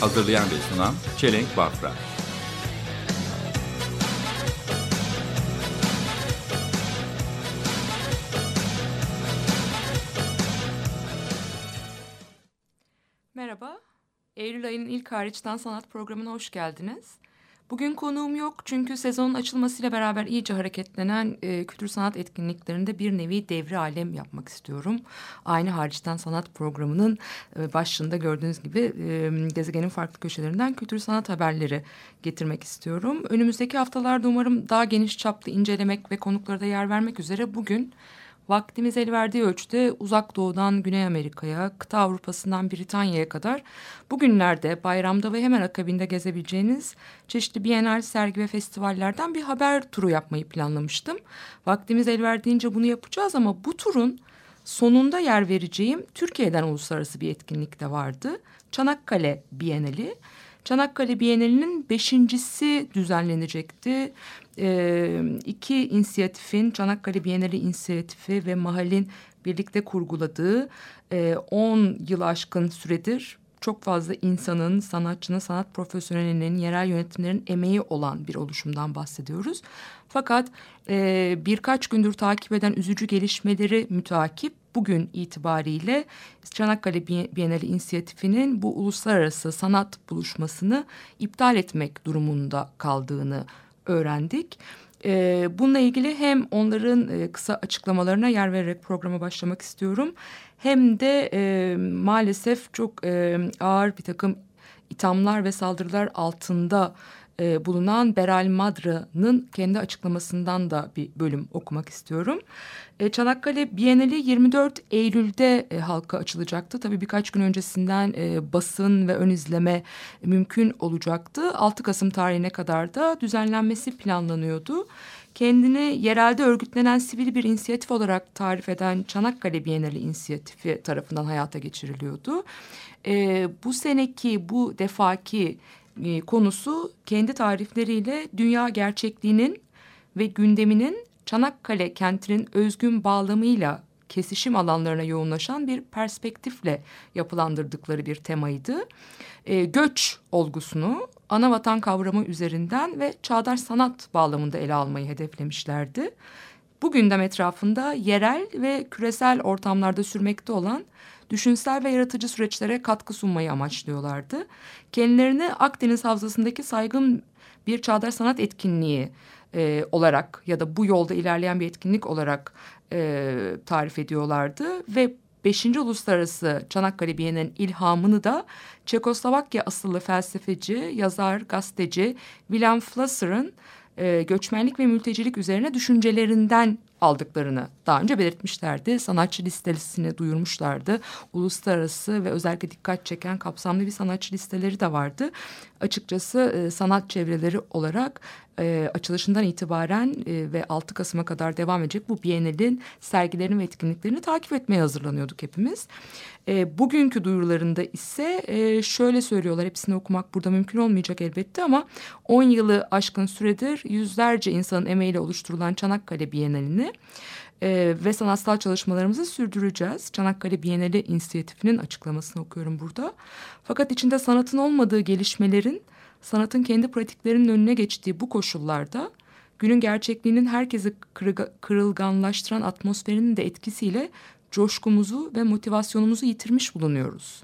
Hazırlayan ve sunan Çelenk Bafra Merhaba, Eylül ayının ilk hariçten sanat programına hoş geldiniz. Bugün konuğum yok çünkü sezonun açılmasıyla beraber iyice hareketlenen e, kültür sanat etkinliklerinde bir nevi devri alem yapmak istiyorum. Aynı hariçten sanat programının e, başlığında gördüğünüz gibi e, gezegenin farklı köşelerinden kültür sanat haberleri getirmek istiyorum. Önümüzdeki haftalarda umarım daha geniş çaplı incelemek ve konuklara da yer vermek üzere bugün... Vaktimiz el verdiği ölçüde uzak doğudan Güney Amerika'ya, kıta Avrupa'sından Britanya'ya kadar bugünlerde bayramda ve hemen akabinde gezebileceğiniz çeşitli bienal, sergi ve festivallerden bir haber turu yapmayı planlamıştım. Vaktimiz el verdiğince bunu yapacağız ama bu turun sonunda yer vereceğim Türkiye'den uluslararası bir etkinlik de vardı. Çanakkale Bienali. Çanakkale Bienali'nin beşincisi düzenlenecekti. Ee, iki inisiyatifin Çanakkale Bienali inisiyatifi ve Mahal'in birlikte kurguladığı 10 e, yıl aşkın süredir çok fazla insanın, sanatçının, sanat profesyonelinin, yerel yönetimlerin emeği olan bir oluşumdan bahsediyoruz. Fakat e, birkaç gündür takip eden üzücü gelişmeleri mütakip bugün itibariyle Çanakkale Bienali İnisiyatifi'nin bu uluslararası sanat buluşmasını iptal etmek durumunda kaldığını öğrendik. E, bununla ilgili hem onların e, kısa açıklamalarına yer vererek programa başlamak istiyorum. Hem de e, maalesef çok e, ağır bir takım ithamlar ve saldırılar altında e, bulunan Beral Madra'nın kendi açıklamasından da bir bölüm okumak istiyorum. E, Çanakkale Bienali 24 Eylül'de e, halka açılacaktı. Tabii birkaç gün öncesinden e, basın ve ön izleme mümkün olacaktı. 6 Kasım tarihine kadar da düzenlenmesi planlanıyordu. Kendini yerelde örgütlenen sivil bir inisiyatif olarak tarif eden Çanakkale Bienali inisiyatifi tarafından hayata geçiriliyordu. E, bu seneki, bu defaki e, konusu kendi tarifleriyle dünya gerçekliğinin ve gündeminin Çanakkale kentinin özgün bağlamıyla kesişim alanlarına yoğunlaşan bir perspektifle yapılandırdıkları bir temaydı. E, göç olgusunu ana vatan kavramı üzerinden ve çağdaş sanat bağlamında ele almayı hedeflemişlerdi. Bu gündem etrafında yerel ve küresel ortamlarda sürmekte olan düşünsel ve yaratıcı süreçlere katkı sunmayı amaçlıyorlardı. Kendilerini Akdeniz Havzası'ndaki saygın bir çağdaş sanat etkinliği e, olarak ya da bu yolda ilerleyen bir etkinlik olarak e, tarif ediyorlardı ve 5. Uluslararası Çanakkale Bienali'nin ilhamını da Çekoslovakya asıllı felsefeci, yazar, gazeteci William Flusser'ın e, göçmenlik ve mültecilik üzerine düşüncelerinden aldıklarını daha önce belirtmişlerdi. Sanatçı listesini duyurmuşlardı. Uluslararası ve özellikle dikkat çeken kapsamlı bir sanatçı listeleri de vardı. Açıkçası e, sanat çevreleri olarak e, açılışından itibaren e, ve 6 Kasım'a kadar devam edecek bu Biennial'in sergilerini ve etkinliklerini takip etmeye hazırlanıyorduk hepimiz. E, bugünkü duyurularında ise e, şöyle söylüyorlar hepsini okumak burada mümkün olmayacak elbette ama 10 yılı aşkın süredir yüzlerce insanın emeğiyle oluşturulan Çanakkale Bienalini e, ve sanatsal çalışmalarımızı sürdüreceğiz. Çanakkale Bienali İnisiyatifi'nin açıklamasını okuyorum burada. Fakat içinde sanatın olmadığı gelişmelerin sanatın kendi pratiklerinin önüne geçtiği bu koşullarda günün gerçekliğinin herkesi kırılganlaştıran atmosferinin de etkisiyle coşkumuzu ve motivasyonumuzu yitirmiş bulunuyoruz.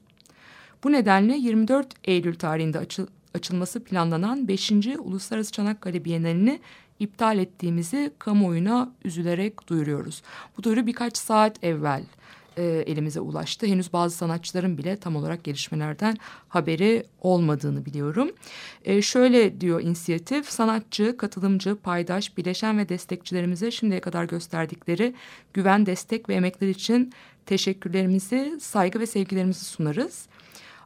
Bu nedenle 24 Eylül tarihinde açıl açılması planlanan 5. Uluslararası Çanakkale Bienalini iptal ettiğimizi kamuoyuna üzülerek duyuruyoruz. Bu duyuru birkaç saat evvel e, elimize ulaştı. Henüz bazı sanatçıların bile tam olarak gelişmelerden haberi olmadığını biliyorum. E, şöyle diyor inisiyatif, sanatçı, katılımcı, paydaş, bileşen ve destekçilerimize şimdiye kadar gösterdikleri güven, destek ve emekler için teşekkürlerimizi, saygı ve sevgilerimizi sunarız.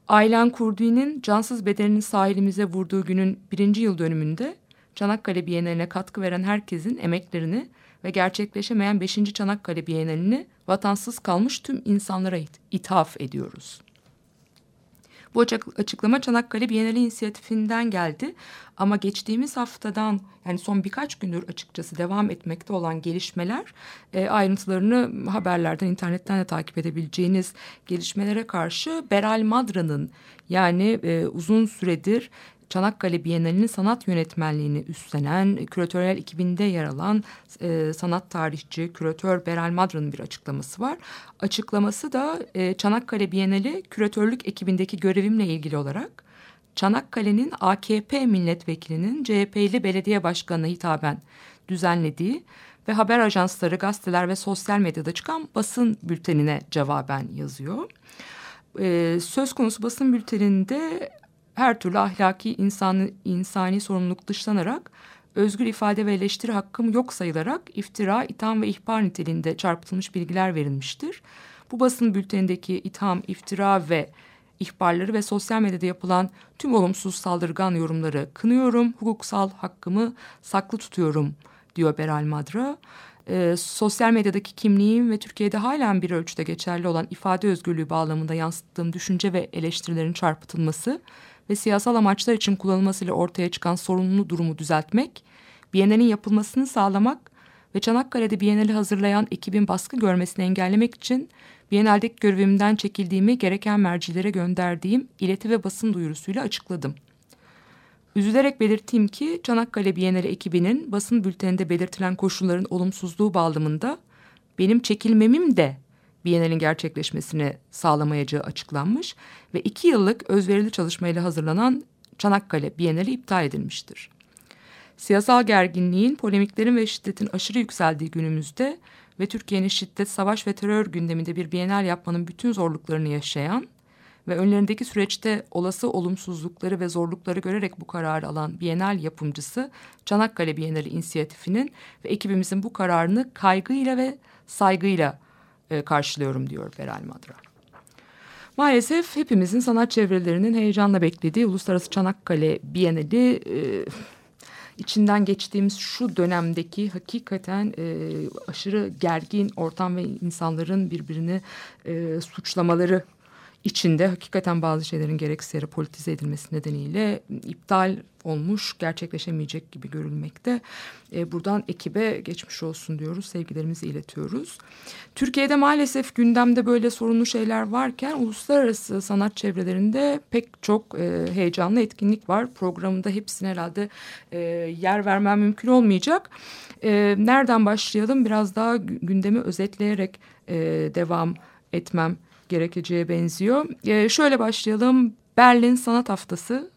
Aylan Kurdi'nin cansız bedenini sahilimize vurduğu günün birinci yıl dönümünde Çanakkale Bienali'ne katkı veren herkesin emeklerini ve gerçekleşemeyen 5. Çanakkale Bienalini vatansız kalmış tüm insanlara ithaf ediyoruz. Bu açıklama Çanakkale Bienali inisiyatifinden geldi ama geçtiğimiz haftadan yani son birkaç gündür açıkçası devam etmekte olan gelişmeler e, ayrıntılarını haberlerden internetten de takip edebileceğiniz gelişmelere karşı Beral Madra'nın yani e, uzun süredir Çanakkale Bienalinin sanat yönetmenliğini üstlenen, küratöryel ekibinde yer alan e, sanat tarihçi, küratör Beral Madra'nın bir açıklaması var. Açıklaması da e, Çanakkale Bienali küratörlük ekibindeki görevimle ilgili olarak Çanakkale'nin AKP milletvekilinin CHP'li belediye başkanına hitaben düzenlediği ve haber ajansları, gazeteler ve sosyal medyada çıkan basın bültenine cevaben yazıyor. Ee, söz konusu basın bülteninde her türlü ahlaki insanı, insani sorumluluk dışlanarak özgür ifade ve eleştiri hakkım yok sayılarak iftira, itham ve ihbar niteliğinde çarpıtılmış bilgiler verilmiştir. Bu basın bültenindeki itham, iftira ve ihbarları ve sosyal medyada yapılan tüm olumsuz saldırgan yorumları kınıyorum, hukuksal hakkımı saklı tutuyorum diyor Beral Madra. Ee, sosyal medyadaki kimliğim ve Türkiye'de halen bir ölçüde geçerli olan ifade özgürlüğü bağlamında yansıttığım düşünce ve eleştirilerin çarpıtılması ve siyasal amaçlar için kullanılmasıyla ortaya çıkan sorunlu durumu düzeltmek, Bienal'in yapılmasını sağlamak ve Çanakkale'de Bienal'i hazırlayan ekibin baskı görmesini engellemek için Bienal'deki görevimden çekildiğimi gereken mercilere gönderdiğim ileti ve basın duyurusuyla açıkladım. Üzülerek belirteyim ki Çanakkale Bienali ekibinin basın bülteninde belirtilen koşulların olumsuzluğu bağlamında benim çekilmemim de Bienal'in gerçekleşmesini sağlamayacağı açıklanmış ve iki yıllık özverili çalışmayla hazırlanan Çanakkale Bienali iptal edilmiştir. Siyasal gerginliğin, polemiklerin ve şiddetin aşırı yükseldiği günümüzde ve Türkiye'nin şiddet, savaş ve terör gündeminde bir Bienal yapmanın bütün zorluklarını yaşayan ve önlerindeki süreçte olası olumsuzlukları ve zorlukları görerek bu kararı alan Bienal yapımcısı Çanakkale Bienali inisiyatifinin ve ekibimizin bu kararını kaygıyla ve saygıyla e, karşılıyorum diyor Beral Madra. Maalesef hepimizin sanat çevrelerinin heyecanla beklediği Uluslararası Çanakkale Bienali e, içinden geçtiğimiz şu dönemdeki hakikaten e, aşırı gergin ortam ve insanların birbirini e, suçlamaları içinde hakikaten bazı şeylerin gereksiz yere politize edilmesi nedeniyle iptal olmuş, gerçekleşemeyecek gibi görülmekte. E, buradan ekibe geçmiş olsun diyoruz, sevgilerimizi iletiyoruz. Türkiye'de maalesef gündemde böyle sorunlu şeyler varken uluslararası sanat çevrelerinde pek çok e, heyecanlı etkinlik var. Programında hepsine herhalde e, yer vermem mümkün olmayacak. E, nereden başlayalım? Biraz daha gündemi özetleyerek e, devam etmem gerekeceğe benziyor. E, şöyle başlayalım. Berlin Sanat Haftası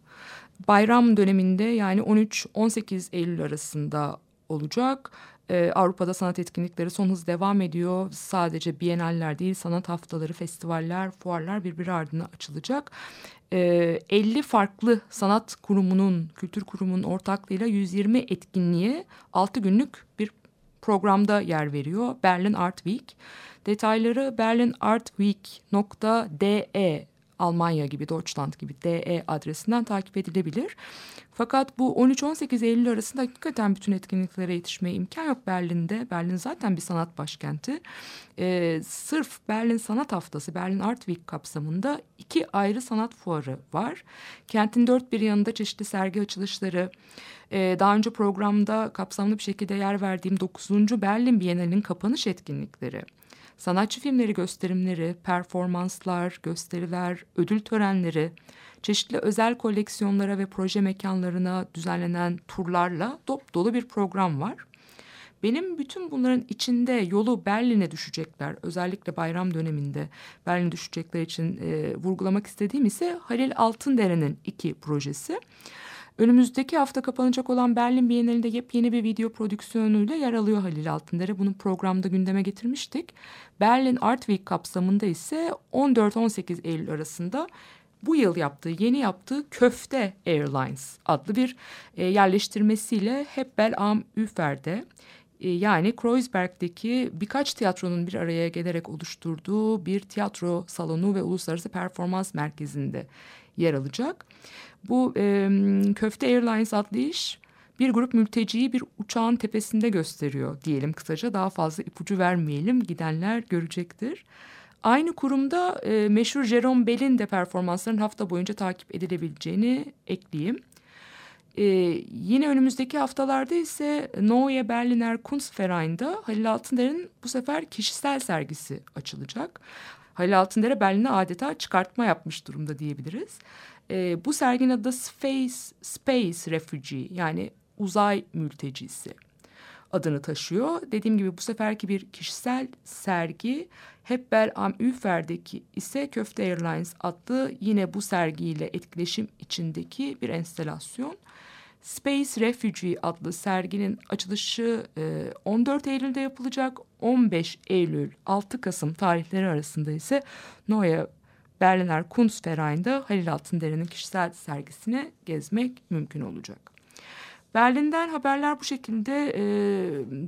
bayram döneminde yani 13-18 Eylül arasında olacak. Ee, Avrupa'da sanat etkinlikleri son hız devam ediyor. Sadece bienaller değil sanat haftaları, festivaller, fuarlar birbiri ardına açılacak. Ee, 50 farklı sanat kurumunun, kültür kurumunun ortaklığıyla 120 etkinliğe 6 günlük bir programda yer veriyor. Berlin Art Week. Detayları berlinartweek.de Almanya gibi, Deutschland gibi DE adresinden takip edilebilir. Fakat bu 13-18 Eylül arasında hakikaten bütün etkinliklere yetişmeye imkan yok Berlin'de. Berlin zaten bir sanat başkenti. Ee, sırf Berlin Sanat Haftası, Berlin Art Week kapsamında iki ayrı sanat fuarı var. Kentin dört bir yanında çeşitli sergi açılışları, ee, daha önce programda kapsamlı bir şekilde yer verdiğim 9. Berlin Bienalinin kapanış etkinlikleri sanatçı filmleri gösterimleri, performanslar, gösteriler, ödül törenleri, çeşitli özel koleksiyonlara ve proje mekanlarına düzenlenen turlarla dop dolu bir program var. Benim bütün bunların içinde yolu Berlin'e düşecekler, özellikle bayram döneminde Berlin'e düşecekler için e, vurgulamak istediğim ise Halil Altındere'nin iki projesi. Önümüzdeki hafta kapanacak olan Berlin Bienalinde yepyeni bir video prodüksiyonuyla yer alıyor Halil Altındere. Bunu programda gündeme getirmiştik. Berlin Art Week kapsamında ise 14-18 Eylül arasında bu yıl yaptığı, yeni yaptığı Köfte Airlines adlı bir e, yerleştirmesiyle Hebbel am Üfer'de E, yani Kreuzberg'deki birkaç tiyatronun bir araya gelerek oluşturduğu bir tiyatro salonu ve uluslararası performans merkezinde yer alacak. Bu e, Köfte Airlines adlı iş bir grup mülteciyi bir uçağın tepesinde gösteriyor diyelim kısaca. Daha fazla ipucu vermeyelim gidenler görecektir. Aynı kurumda e, meşhur Jerome Bell'in de performansların hafta boyunca takip edilebileceğini ekleyeyim. E, yine önümüzdeki haftalarda ise Neue Berliner Kunstverein'da Halil Altınder'in bu sefer kişisel sergisi açılacak. Halil Altındere Berlin'e adeta çıkartma yapmış durumda diyebiliriz. E, bu serginin adı Space, Space Refugee yani uzay mültecisi adını taşıyor. Dediğim gibi bu seferki bir kişisel sergi Hepbel am Üfer'deki ise Köfte Airlines adlı yine bu sergiyle etkileşim içindeki bir enstelasyon. Space Refugee adlı serginin açılışı 14 Eylül'de yapılacak. 15 Eylül 6 Kasım tarihleri arasında ise Neue Berliner Kunstverein'de Halil Altındere'nin kişisel sergisine gezmek mümkün olacak. Berlin'den haberler bu şekilde e,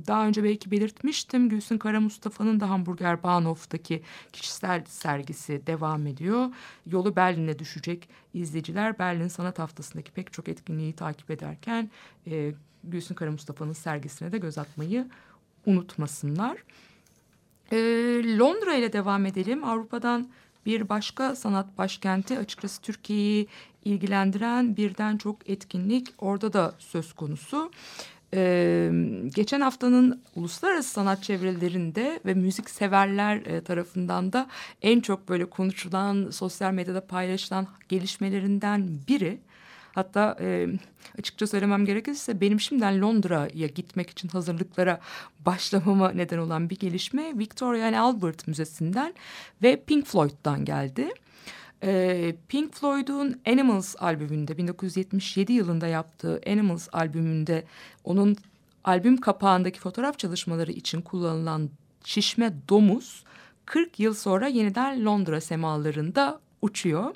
daha önce belki belirtmiştim. Gülsün Kara Mustafa'nın da Hamburger Bahnhof'taki kişisel sergisi devam ediyor. Yolu Berlin'e düşecek izleyiciler Berlin Sanat Haftası'ndaki pek çok etkinliği takip ederken e, Gülsün Kara Mustafa'nın sergisine de göz atmayı unutmasınlar. E, Londra ile devam edelim. Avrupa'dan bir başka sanat başkenti açıkçası Türkiye'yi ilgilendiren birden çok etkinlik orada da söz konusu. Ee, geçen haftanın uluslararası sanat çevrelerinde ve müzik severler e, tarafından da en çok böyle konuşulan sosyal medyada paylaşılan gelişmelerinden biri. Hatta e, açıkça söylemem gerekirse benim şimdiden Londra'ya gitmek için hazırlıklara başlamama neden olan bir gelişme Victoria and Albert Müzesi'nden ve Pink Floyd'dan geldi. Pink Floyd'un Animals albümünde 1977 yılında yaptığı Animals albümünde onun albüm kapağındaki fotoğraf çalışmaları için kullanılan şişme domuz 40 yıl sonra yeniden Londra semalarında uçuyor.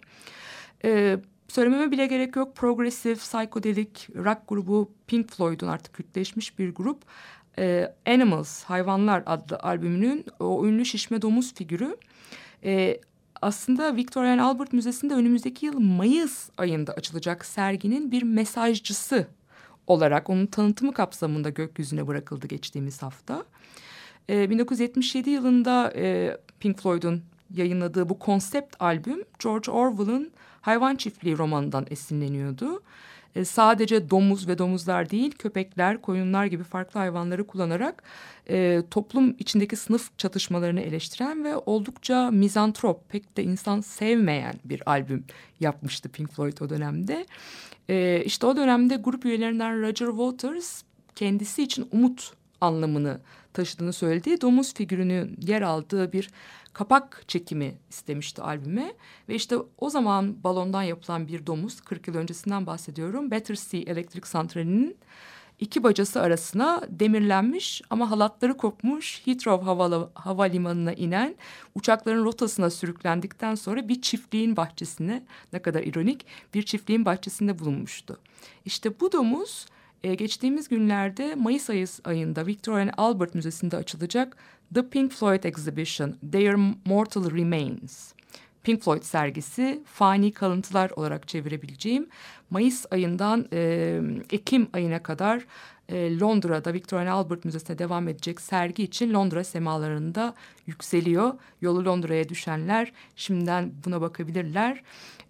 Ee, söylememe bile gerek yok. Progressive, psychedelic rock grubu Pink Floyd'un artık kütleşmiş bir grup. Ee, Animals, Hayvanlar adlı albümünün o ünlü şişme domuz figürü e, aslında Victoria and Albert Müzesi'nde önümüzdeki yıl Mayıs ayında açılacak serginin bir mesajcısı olarak onun tanıtımı kapsamında gökyüzüne bırakıldı geçtiğimiz hafta. E, 1977 yılında e, Pink Floyd'un yayınladığı bu konsept albüm George Orwell'ın Hayvan Çiftliği romanından esinleniyordu. E, sadece domuz ve domuzlar değil köpekler, koyunlar gibi farklı hayvanları kullanarak e, toplum içindeki sınıf çatışmalarını eleştiren ve oldukça mizantrop, pek de insan sevmeyen bir albüm yapmıştı Pink Floyd o dönemde. E, işte o dönemde grup üyelerinden Roger Waters kendisi için umut anlamını taşıdığını söylediği domuz figürünün yer aldığı bir kapak çekimi istemişti albüme. Ve işte o zaman balondan yapılan bir domuz 40 yıl öncesinden bahsediyorum. Battersea Elektrik Santrali'nin iki bacası arasına demirlenmiş ama halatları kopmuş Heathrow Havala, Havalimanı'na inen uçakların rotasına sürüklendikten sonra bir çiftliğin bahçesine ne kadar ironik bir çiftliğin bahçesinde bulunmuştu. İşte bu domuz e, geçtiğimiz günlerde Mayıs ayı, ayında Victoria and Albert Müzesi'nde açılacak The Pink Floyd Exhibition, Their Mortal Remains. Pink Floyd sergisi fani kalıntılar olarak çevirebileceğim. Mayıs ayından e, Ekim ayına kadar e, Londra'da Victoria and Albert Müzesi'ne devam edecek sergi için Londra semalarında yükseliyor. Yolu Londra'ya düşenler şimdiden buna bakabilirler.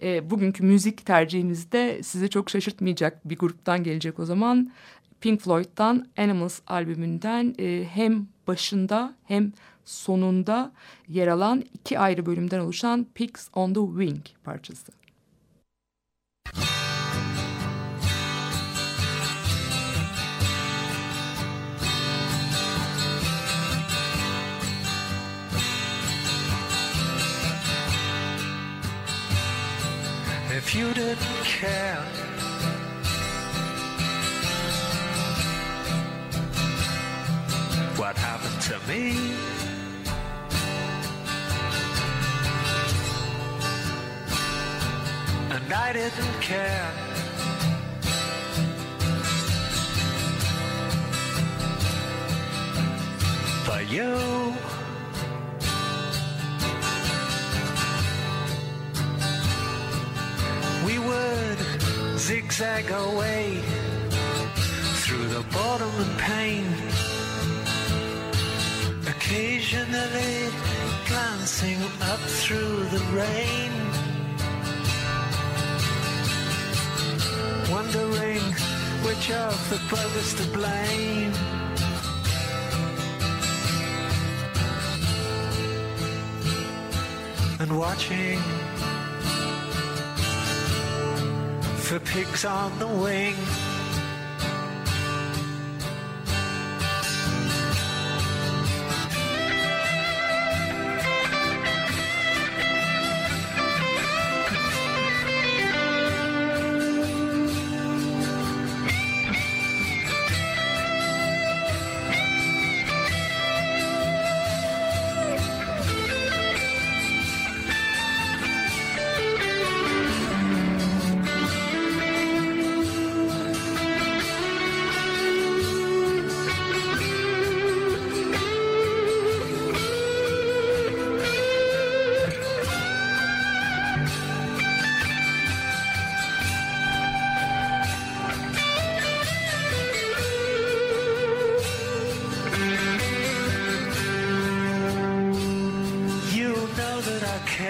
E, bugünkü müzik tercihimizde sizi çok şaşırtmayacak bir gruptan gelecek o zaman. Pink Floyd'dan Animals albümünden e, hem başında hem sonunda yer alan iki ayrı bölümden oluşan Pigs on the Wing parçası. If you didn't care what happened to me and I didn't care. For you. We would zigzag our way through the bottom of pain. Occasionally glancing up through the rain. Which of the brothers to blame. And watching for pigs on the wing.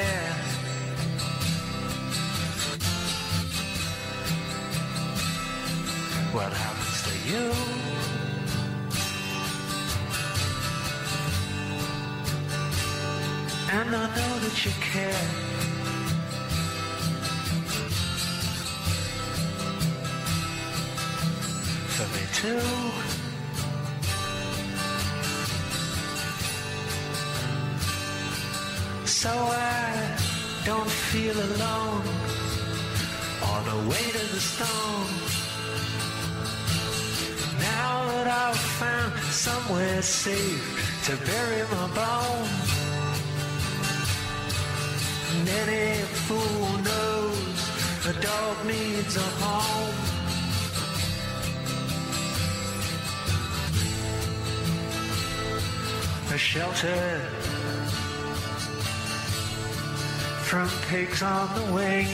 Care. What happens to you? And I know that you care. For me too. Feel alone on the way to the stone. Now that I've found somewhere safe to bury my bones, and any fool knows a dog needs a home. A shelter from pigs on the wing.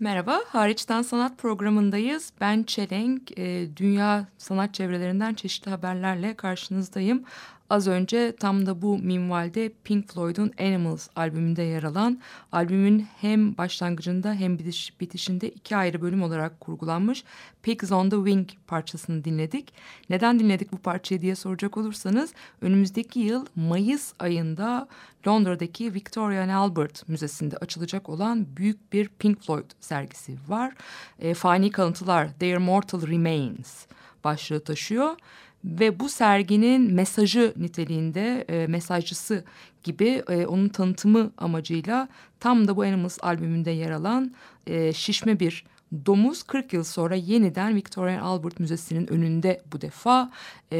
Merhaba, Hariçten Sanat programındayız. Ben Çelenk, e, dünya sanat çevrelerinden çeşitli haberlerle karşınızdayım. Az önce tam da bu minvalde Pink Floyd'un Animals albümünde yer alan albümün hem başlangıcında hem bitiş, bitişinde iki ayrı bölüm olarak kurgulanmış Pigs on the Wing parçasını dinledik. Neden dinledik bu parçayı diye soracak olursanız önümüzdeki yıl Mayıs ayında Londra'daki Victoria and Albert Müzesi'nde açılacak olan büyük bir Pink Floyd sergisi var. E, Fani Kalıntılar, Their Mortal Remains başlığı taşıyor ve bu serginin mesajı niteliğinde e, mesajcısı gibi e, onun tanıtımı amacıyla tam da bu Animals albümünde yer alan e, şişme bir domuz 40 yıl sonra yeniden Victoria Albert Müzesi'nin önünde bu defa e,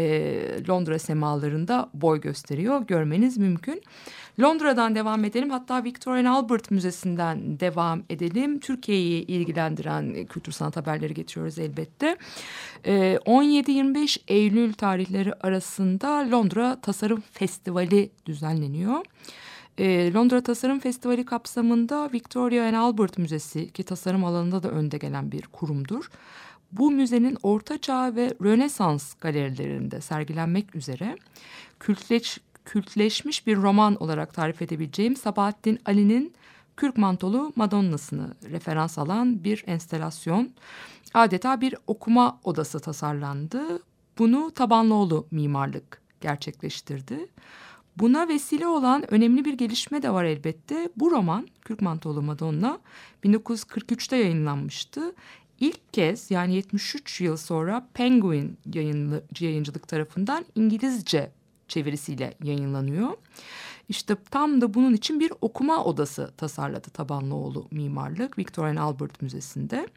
Londra semalarında boy gösteriyor. Görmeniz mümkün. Londra'dan devam edelim. Hatta Victoria Albert Müzesi'nden devam edelim. Türkiye'yi ilgilendiren kültür sanat haberleri getiriyoruz elbette. E, 17-25 Eylül tarihleri arasında Londra Tasarım Festivali düzenleniyor. E, Londra Tasarım Festivali kapsamında Victoria and Albert Müzesi ki tasarım alanında da önde gelen bir kurumdur. Bu müzenin Orta Çağ ve Rönesans galerilerinde sergilenmek üzere kültleş, kültleşmiş bir roman olarak tarif edebileceğim Sabahattin Ali'nin Kürk Mantolu Madonna'sını referans alan bir enstelasyon. Adeta bir okuma odası tasarlandı. Bunu Tabanlıoğlu mimarlık gerçekleştirdi. Buna vesile olan önemli bir gelişme de var elbette. Bu roman Kürk Mantolu Madonna 1943'te yayınlanmıştı. İlk kez yani 73 yıl sonra Penguin yayınlı, yayıncılık tarafından İngilizce çevirisiyle yayınlanıyor. İşte tam da bunun için bir okuma odası tasarladı Tabanlıoğlu Mimarlık Victoria and Albert Müzesi'nde.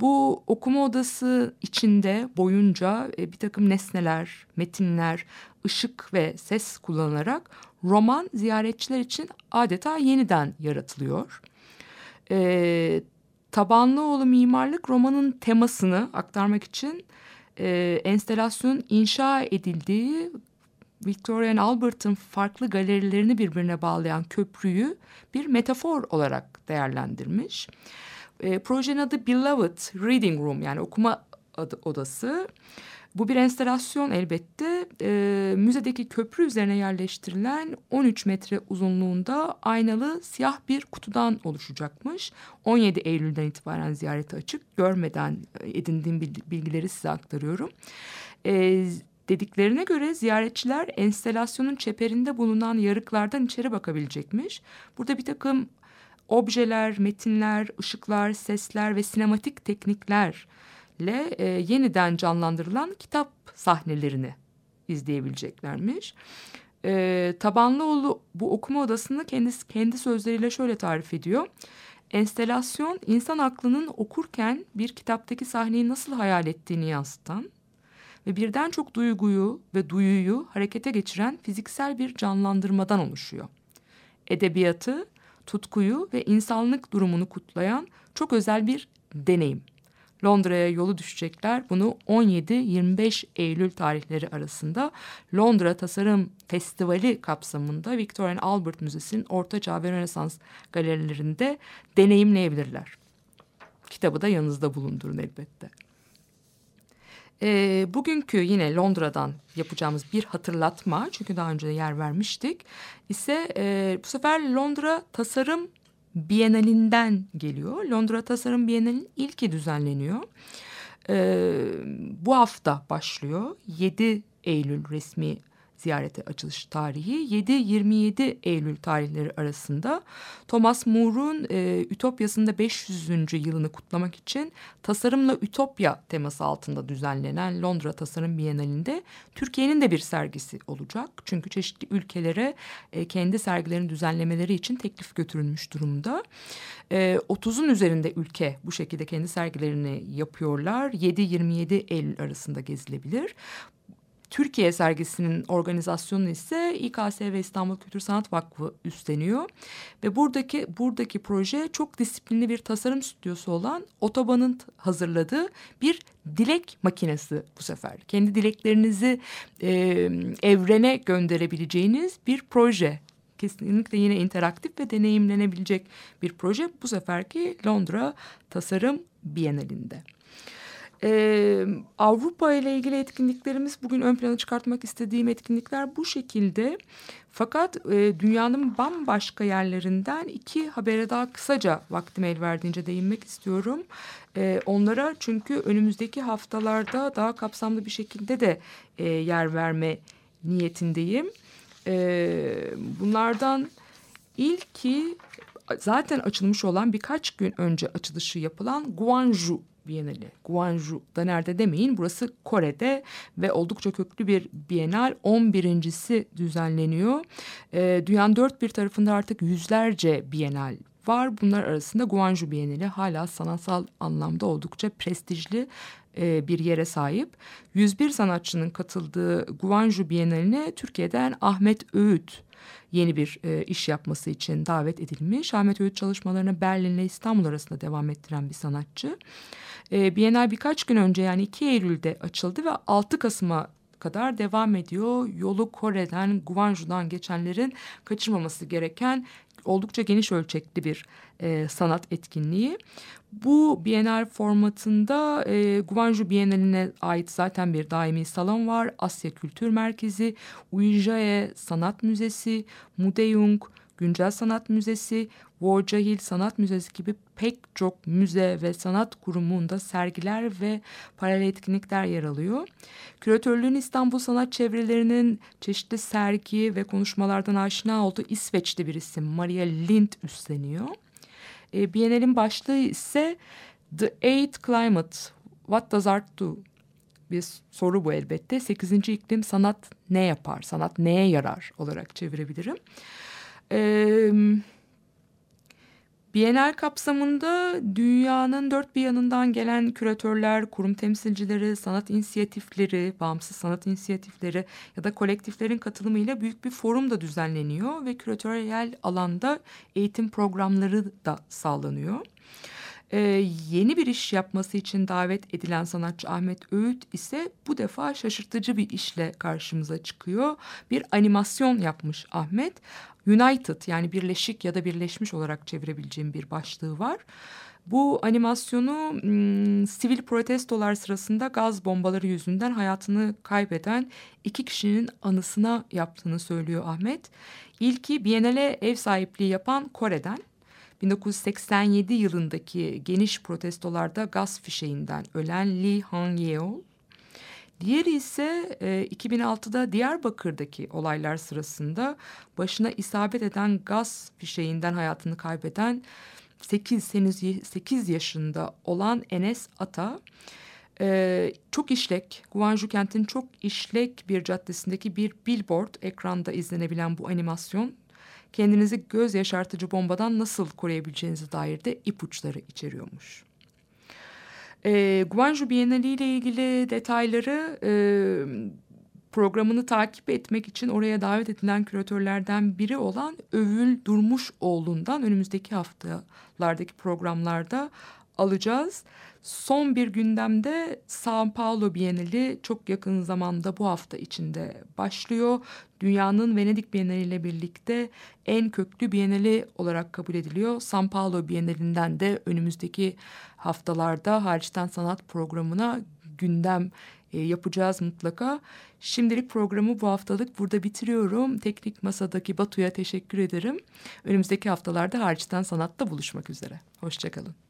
Bu okuma odası içinde boyunca e, bir takım nesneler, metinler, ışık ve ses kullanılarak roman ziyaretçiler için adeta yeniden yaratılıyor. E, Tabanlıoğlu Mimarlık romanın temasını aktarmak için e, enstelasyon inşa edildiği Victoria and Albert'ın farklı galerilerini birbirine bağlayan köprüyü bir metafor olarak değerlendirmiş. E, projenin adı Beloved Reading Room yani okuma adı, odası. Bu bir enstalasyon elbette. E, müzedeki köprü üzerine yerleştirilen 13 metre uzunluğunda aynalı siyah bir kutudan oluşacakmış. 17 Eylül'den itibaren ziyarete açık. Görmeden edindiğim bilgileri size aktarıyorum. E, dediklerine göre ziyaretçiler enstalasyonun çeperinde bulunan yarıklardan içeri bakabilecekmiş. Burada bir takım objeler, metinler, ışıklar, sesler ve sinematik tekniklerle e, yeniden canlandırılan kitap sahnelerini izleyebileceklermiş. E, Tabanlıoğlu bu okuma odasını kendisi kendi sözleriyle şöyle tarif ediyor. Enstelasyon insan aklının okurken bir kitaptaki sahneyi nasıl hayal ettiğini yansıtan ve birden çok duyguyu ve duyuyu harekete geçiren fiziksel bir canlandırmadan oluşuyor. Edebiyatı, tutkuyu ve insanlık durumunu kutlayan çok özel bir deneyim. Londra'ya yolu düşecekler. Bunu 17-25 Eylül tarihleri arasında Londra Tasarım Festivali kapsamında Victoria and Albert Müzesi'nin Ortaçağ ve Rönesans galerilerinde deneyimleyebilirler. Kitabı da yanınızda bulundurun elbette. E, bugünkü yine Londra'dan yapacağımız bir hatırlatma çünkü daha önce de yer vermiştik ise e, bu sefer Londra Tasarım Bienalinden geliyor. Londra Tasarım Bienali'nin ilki düzenleniyor. E, bu hafta başlıyor. 7 Eylül resmi ziyarete açılış tarihi 7-27 Eylül tarihleri arasında Thomas More'un e, Ütopyası'nda 500. yılını kutlamak için Tasarımla Ütopya teması altında düzenlenen Londra Tasarım Bienalinde Türkiye'nin de bir sergisi olacak. Çünkü çeşitli ülkelere e, kendi sergilerini düzenlemeleri için teklif götürülmüş durumda. E, 30'un üzerinde ülke bu şekilde kendi sergilerini yapıyorlar. 7-27 Eylül arasında gezilebilir. Türkiye sergisinin organizasyonu ise İKS ve İstanbul Kültür Sanat Vakfı üstleniyor. Ve buradaki buradaki proje çok disiplinli bir tasarım stüdyosu olan Otoban'ın hazırladığı bir dilek makinesi bu sefer. Kendi dileklerinizi e, evrene gönderebileceğiniz bir proje kesinlikle yine interaktif ve deneyimlenebilecek bir proje. Bu seferki Londra Tasarım Bienalinde. Ee, Avrupa ile ilgili etkinliklerimiz bugün ön plana çıkartmak istediğim etkinlikler bu şekilde. Fakat e, dünyanın bambaşka yerlerinden iki habere daha kısaca vaktim el verdiğince değinmek istiyorum. E, onlara çünkü önümüzdeki haftalarda daha kapsamlı bir şekilde de e, yer verme niyetindeyim. E, bunlardan ilki zaten açılmış olan birkaç gün önce açılışı yapılan Guangzhou Bienali. Guangzhou'da nerede demeyin burası Kore'de ve oldukça köklü bir bienal 11.si düzenleniyor. E, dünyanın dört bir tarafında artık yüzlerce bienal var. Bunlar arasında Guangzhou Bienali hala sanatsal anlamda oldukça prestijli e, bir yere sahip. 101 sanatçının katıldığı Guangzhou Bienali'ne Türkiye'den Ahmet Öğüt yeni bir e, iş yapması için davet edilmiş. Ahmet Öğüt çalışmalarını Berlin ile İstanbul arasında devam ettiren bir sanatçı. E, Bienal birkaç gün önce yani 2 Eylül'de açıldı ve 6 Kasım'a kadar devam ediyor. Yolu Kore'den, Guangzhou'dan geçenlerin kaçırmaması gereken oldukça geniş ölçekli bir e, sanat etkinliği. Bu Bienal formatında e, Guangzhou Bienali'ne ait zaten bir daimi salon var. Asya Kültür Merkezi, Uijae Sanat Müzesi, Mudeung Güncel Sanat Müzesi, Vorcahil Sanat Müzesi gibi pek çok müze ve sanat kurumunda sergiler ve paralel etkinlikler yer alıyor. Küratörlüğün İstanbul sanat çevrelerinin çeşitli sergi ve konuşmalardan aşina olduğu İsveçli bir isim Maria Lind üstleniyor. E, Biennial'in başlığı ise The Eight Climate, What Does Art Do? Bir soru bu elbette. Sekizinci iklim sanat ne yapar, sanat neye yarar olarak çevirebilirim. Ee, Bienal kapsamında dünyanın dört bir yanından gelen küratörler, kurum temsilcileri, sanat inisiyatifleri, bağımsız sanat inisiyatifleri ya da kolektiflerin katılımıyla büyük bir forum da düzenleniyor ve küratöryel alanda eğitim programları da sağlanıyor. Ee, yeni bir iş yapması için davet edilen sanatçı Ahmet Öğüt ise bu defa şaşırtıcı bir işle karşımıza çıkıyor. Bir animasyon yapmış Ahmet. United yani birleşik ya da birleşmiş olarak çevirebileceğim bir başlığı var. Bu animasyonu m, sivil protestolar sırasında gaz bombaları yüzünden hayatını kaybeden iki kişinin anısına yaptığını söylüyor Ahmet. İlki Biennale ev sahipliği yapan Kore'den. 1987 yılındaki geniş protestolarda gaz fişeğinden ölen Lee Han-yeol. Diğeri ise e, 2006'da Diyarbakır'daki olaylar sırasında başına isabet eden gaz fişeğinden hayatını kaybeden 8, henüz 8 yaşında olan Enes Ata. Ee, çok işlek, Guangzhou kentin çok işlek bir caddesindeki bir billboard ekranda izlenebilen bu animasyon kendinizi göz yaşartıcı bombadan nasıl koruyabileceğinize dair de ipuçları içeriyormuş. E, Guangzhou Bienali ile ilgili detayları e, programını takip etmek için oraya davet edilen küratörlerden biri olan Övül Durmuşoğlu'ndan önümüzdeki haftalardaki programlarda alacağız. Son bir gündemde São Paulo Bienali çok yakın zamanda bu hafta içinde başlıyor. Dünyanın Venedik Bienali ile birlikte en köklü Bienali olarak kabul ediliyor. São Paulo Bienalinden de önümüzdeki haftalarda hariçten sanat programına gündem e, yapacağız mutlaka. Şimdilik programı bu haftalık burada bitiriyorum. Teknik masadaki Batu'ya teşekkür ederim. Önümüzdeki haftalarda hariçten sanatta buluşmak üzere. Hoşçakalın.